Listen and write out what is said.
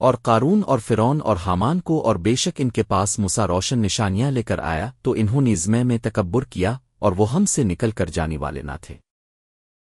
اور قارون اور فرون اور حامان کو اور بے شک ان کے پاس مسا روشن نشانیاں لے کر آیا تو انہوں نے ازمے میں تکبر کیا اور وہ ہم سے نکل کر جانے والے نہ تھے۔